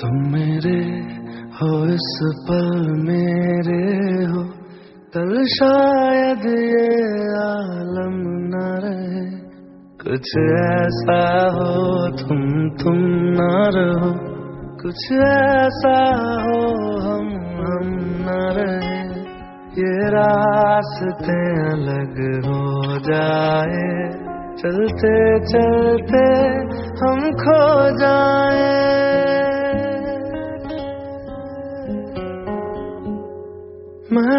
तुम मेरे हो, इस पल मेरे हो। कल शायद ये आलम न रहे। कुछ ऐसा हो, तुम तुम न रहो। कुछ ऐसा हो, हम हम न रहे। ये रास्ते अलग हो जाए। चलते चलते हम खो जाए।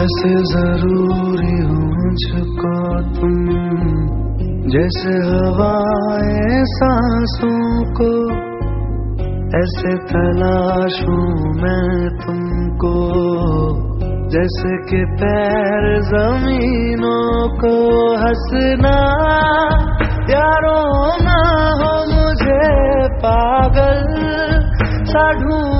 ऐसे ज़रूरी हो मुझको तुम, जैसे हवाएँ सांसों को, ऐसे तलाशूं मैं तुमको, जैसे कि पैर जमीनों को हंसना, यारो ना हो मुझे पागल सा ढूंढूं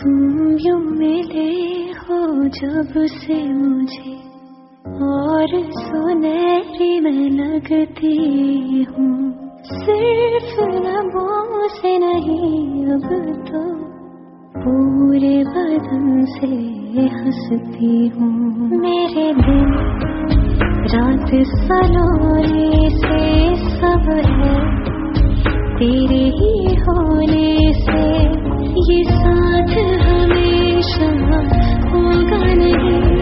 तुम यू मिले हो जब से मुझे और सुनहरी मैं लगती हूँ। सिर्फ़ नबों से नहीं, अब तो पूरे बदन से हंसती हूँ। मेरे दिन, रात सलोने से सब है। तेरे ही होने से ये साथ 活该你。